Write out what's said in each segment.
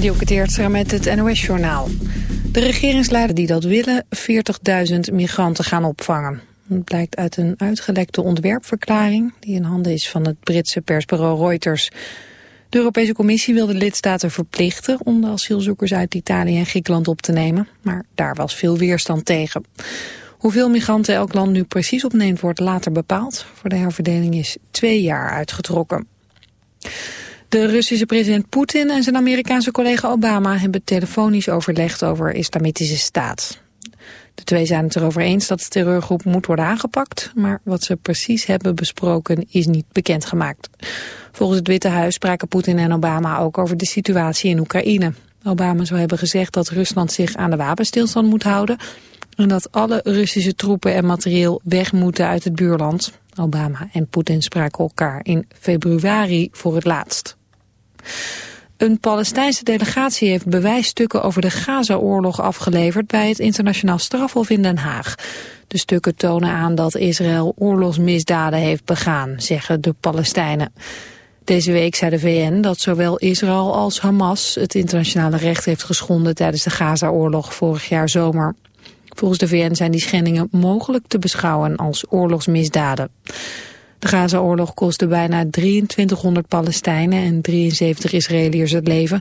Dielke Teertstra met het NOS-journaal. De regeringsleider die dat willen 40.000 migranten gaan opvangen. Het blijkt uit een uitgelekte ontwerpverklaring... die in handen is van het Britse persbureau Reuters. De Europese Commissie wil de lidstaten verplichten... om de asielzoekers uit Italië en Griekenland op te nemen. Maar daar was veel weerstand tegen. Hoeveel migranten elk land nu precies opneemt wordt later bepaald. Voor de herverdeling is twee jaar uitgetrokken. De Russische president Poetin en zijn Amerikaanse collega Obama hebben telefonisch overlegd over islamitische staat. De twee zijn het erover eens dat de terreurgroep moet worden aangepakt, maar wat ze precies hebben besproken is niet bekendgemaakt. Volgens het Witte Huis spraken Poetin en Obama ook over de situatie in Oekraïne. Obama zou hebben gezegd dat Rusland zich aan de wapenstilstand moet houden en dat alle Russische troepen en materieel weg moeten uit het buurland. Obama en Poetin spraken elkaar in februari voor het laatst. Een Palestijnse delegatie heeft bewijsstukken over de Gaza-oorlog afgeleverd bij het internationaal strafhof in Den Haag. De stukken tonen aan dat Israël oorlogsmisdaden heeft begaan, zeggen de Palestijnen. Deze week zei de VN dat zowel Israël als Hamas het internationale recht heeft geschonden tijdens de Gaza-oorlog vorig jaar zomer. Volgens de VN zijn die schendingen mogelijk te beschouwen als oorlogsmisdaden. De Gaza-oorlog kostte bijna 2300 Palestijnen en 73 Israëliërs het leven.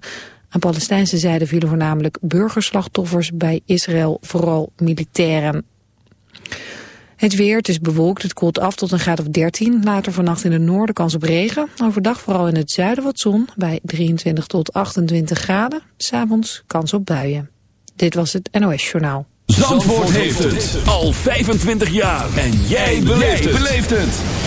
Aan Palestijnse zijde vielen voornamelijk burgerslachtoffers, bij Israël vooral militairen. Het weer, het is bewolkt, het koelt af tot een graad of 13. Later vannacht in het noorden kans op regen. Overdag vooral in het zuiden wat zon, bij 23 tot 28 graden. S'avonds kans op buien. Dit was het NOS Journaal. Zandvoort, heeft het al 25 jaar. En jij beleeft het.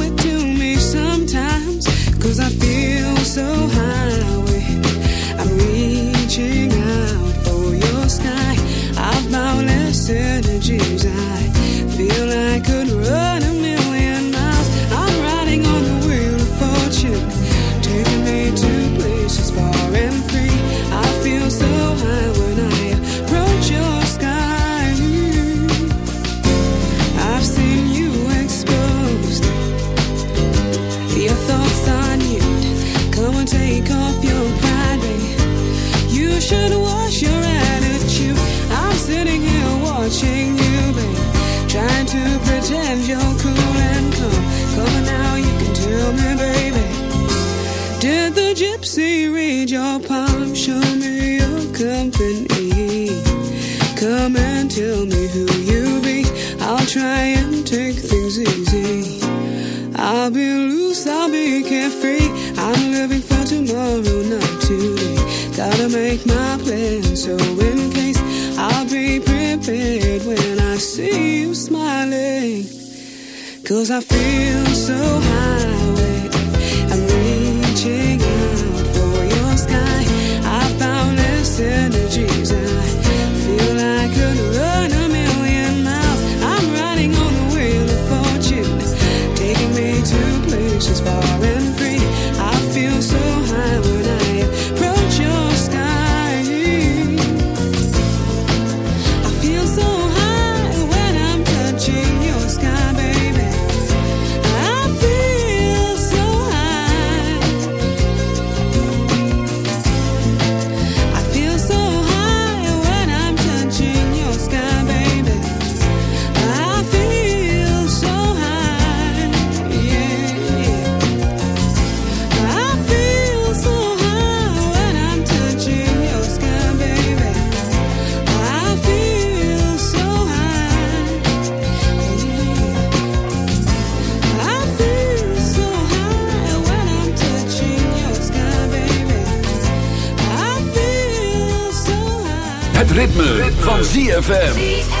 ZFM.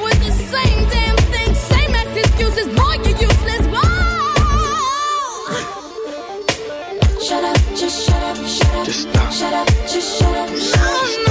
just stop. Shut up, just shut up. No, no.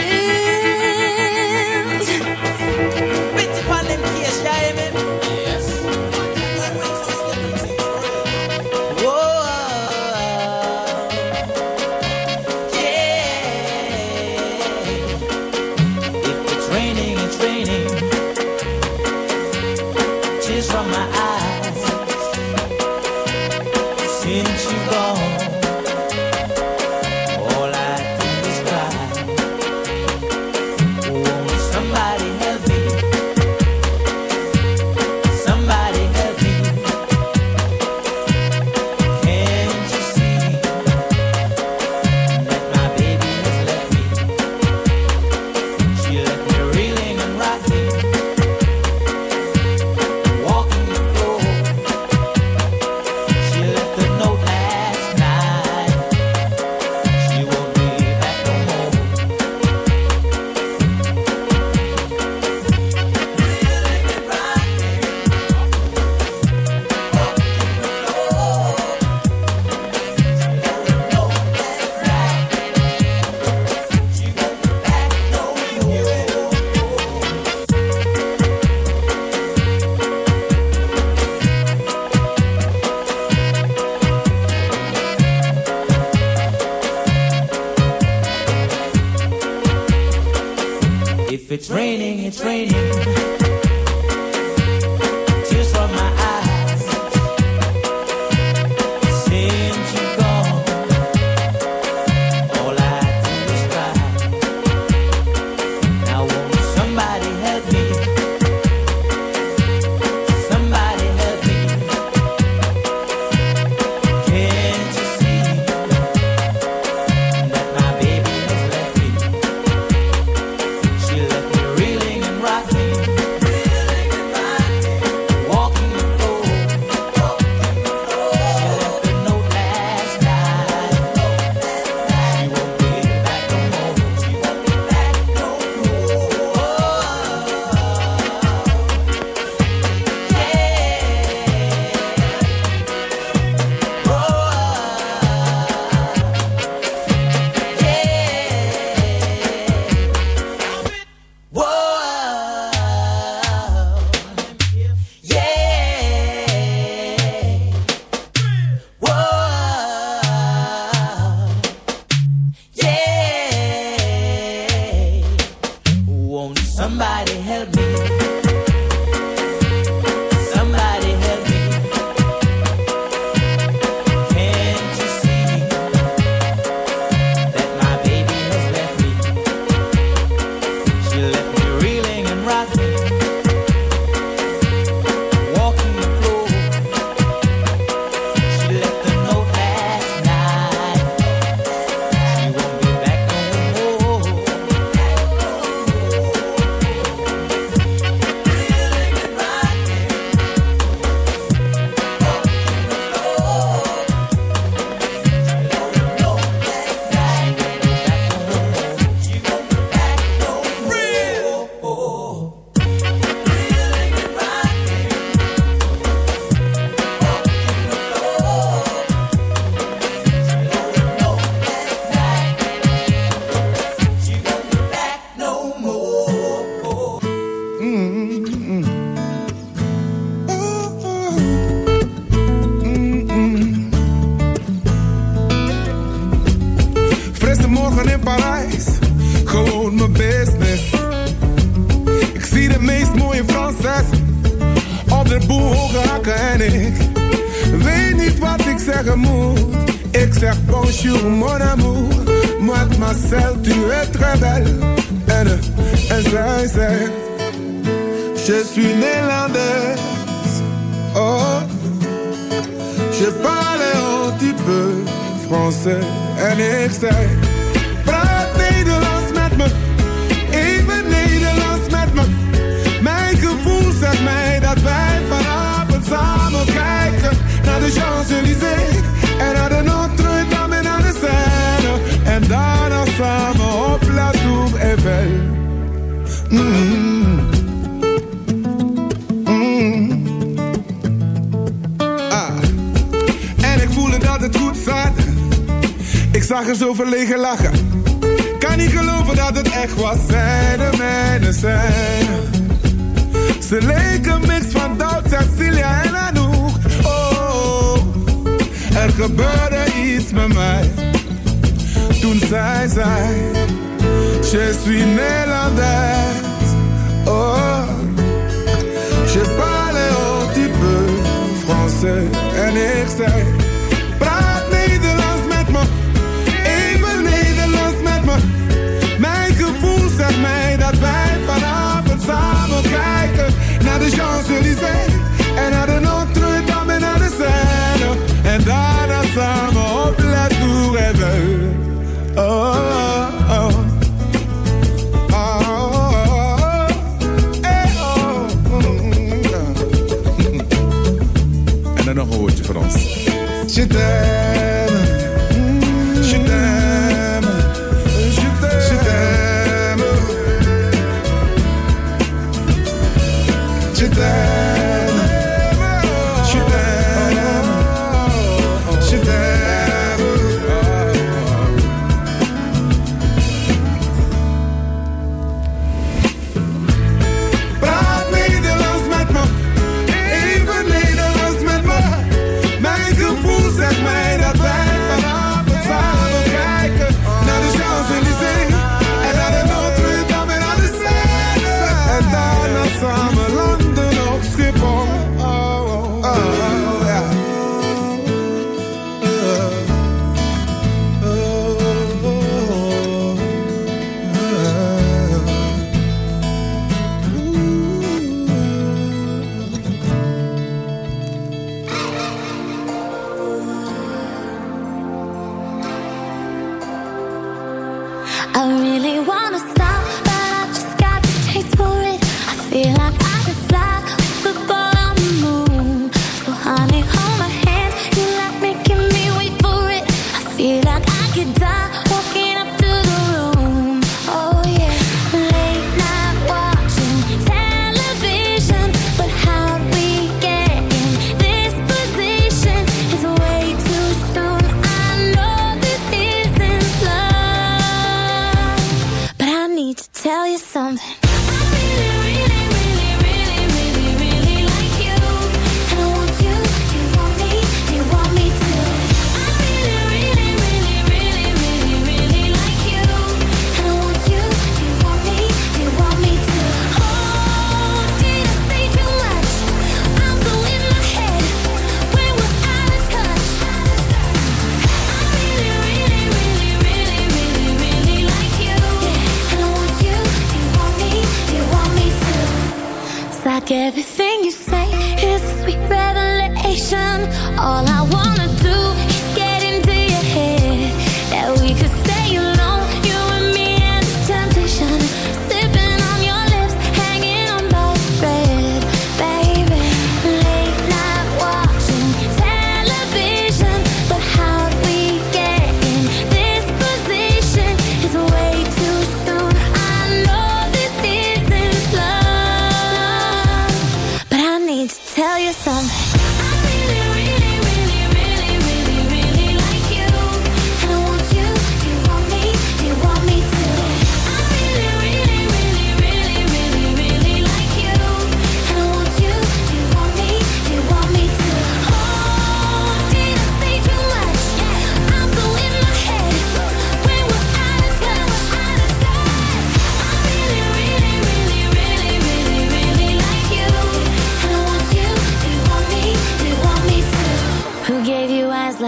En ik zei, today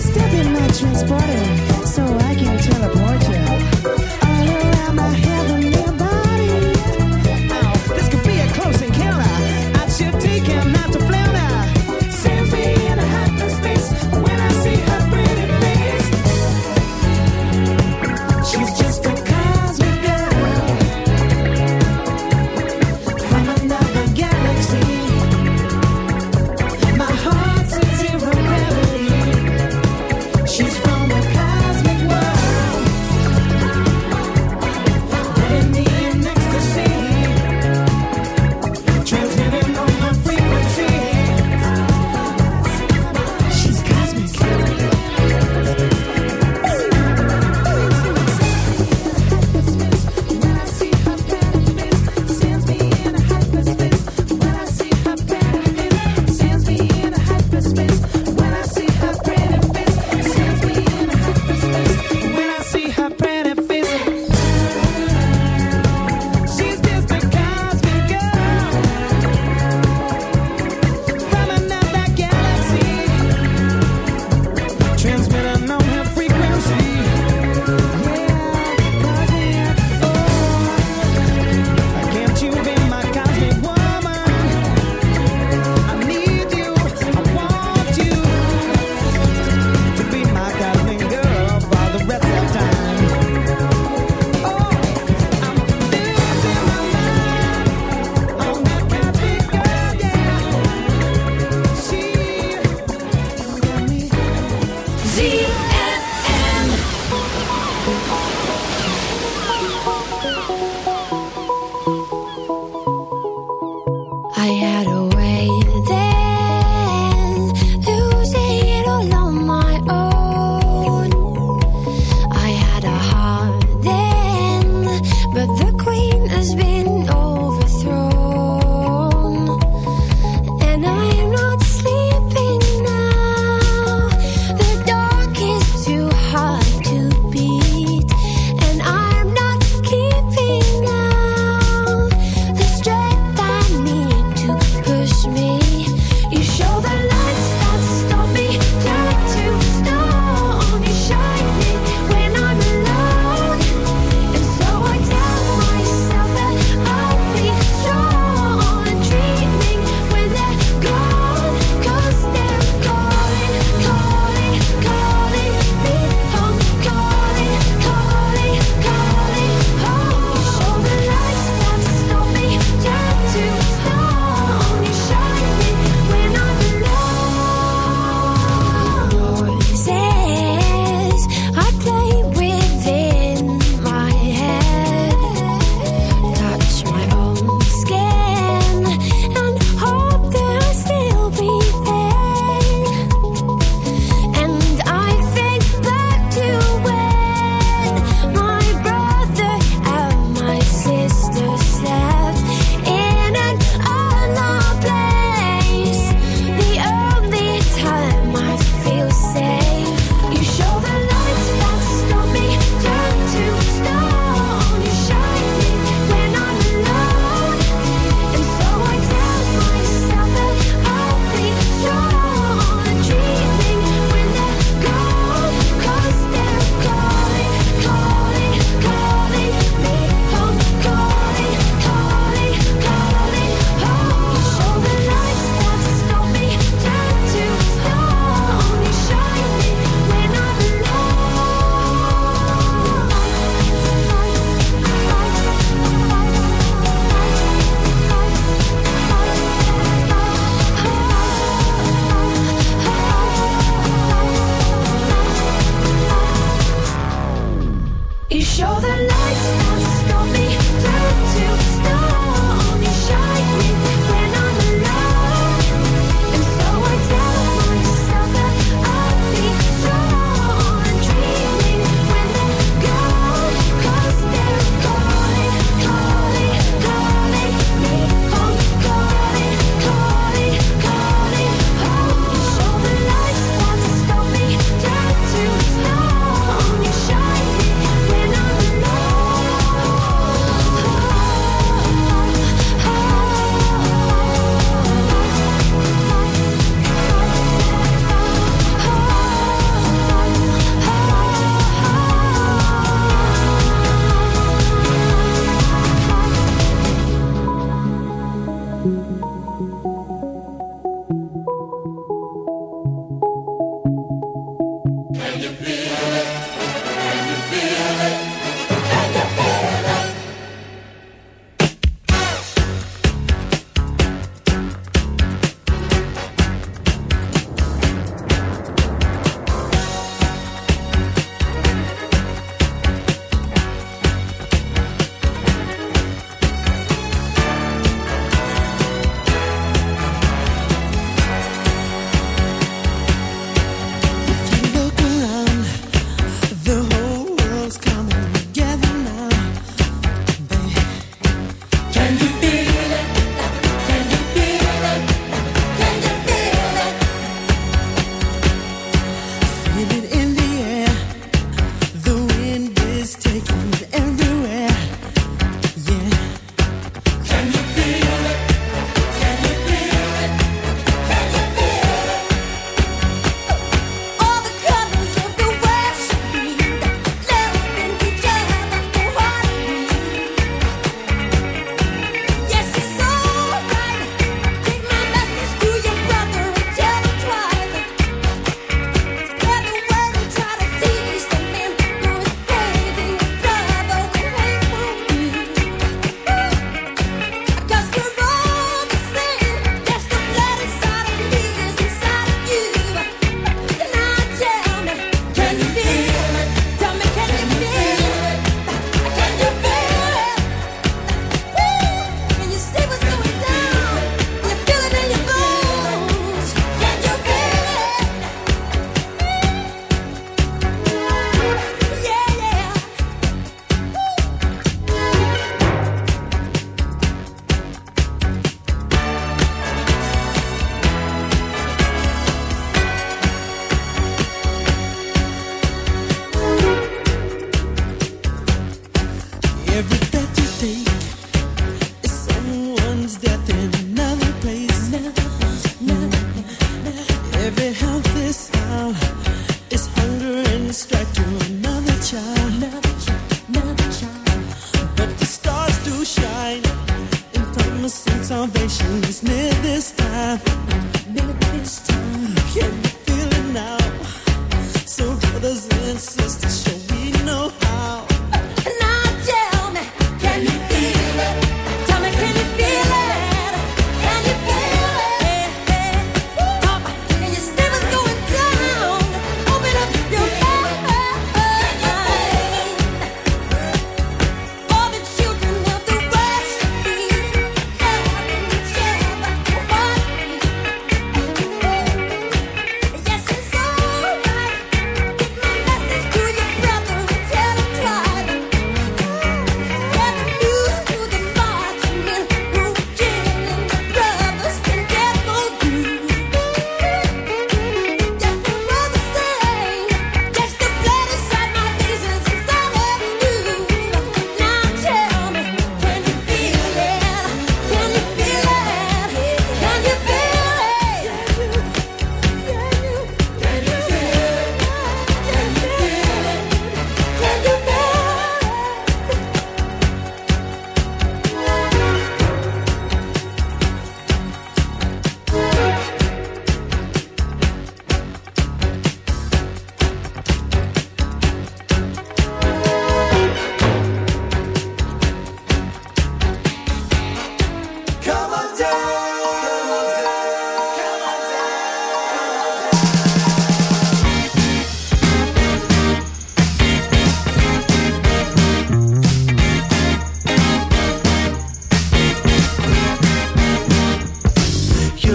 Step in my transporter so I can teleport you.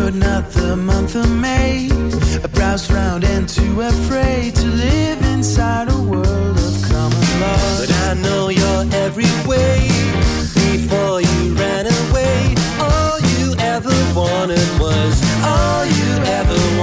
Not the month of May. I browse round and too afraid to live inside a world of common love. But I know you're every way. Before you ran away, all you ever wanted was all you ever wanted.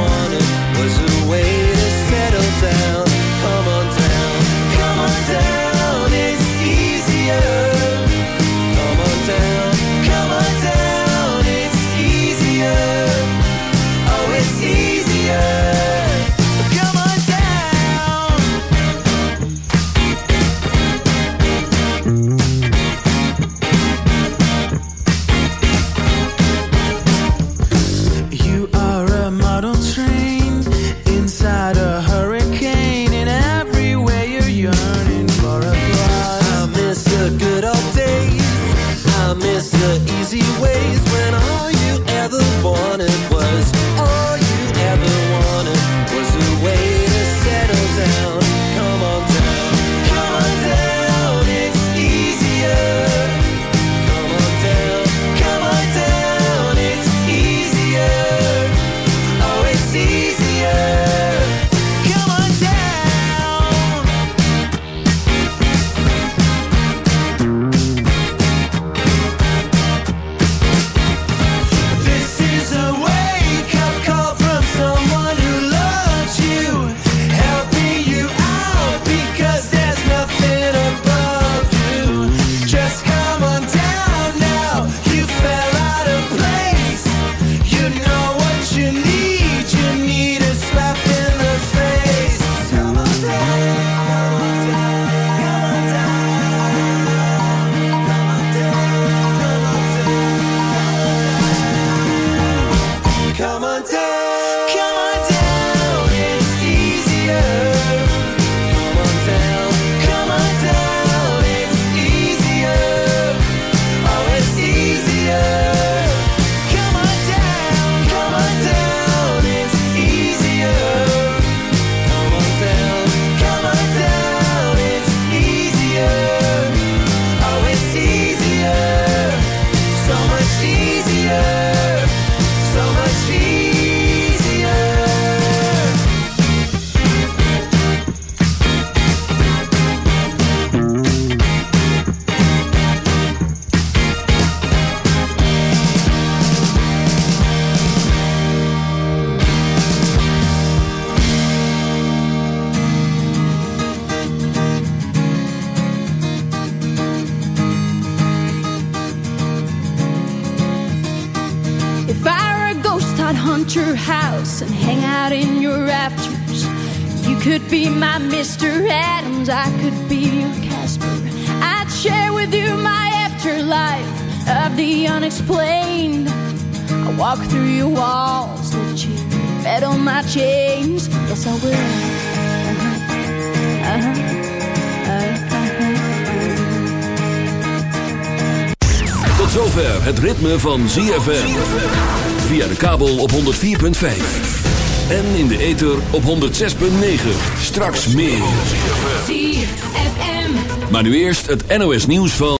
The unexplained. I walk through your walls, let you rattle my chains. Yes, I will. Uh-huh. Uh-huh. Tot zover het ritme van ZFM. Via de kabel op 104.5. En in de ether op 106.9. Straks meer. ZFM. Maar nu eerst het NOS nieuws van...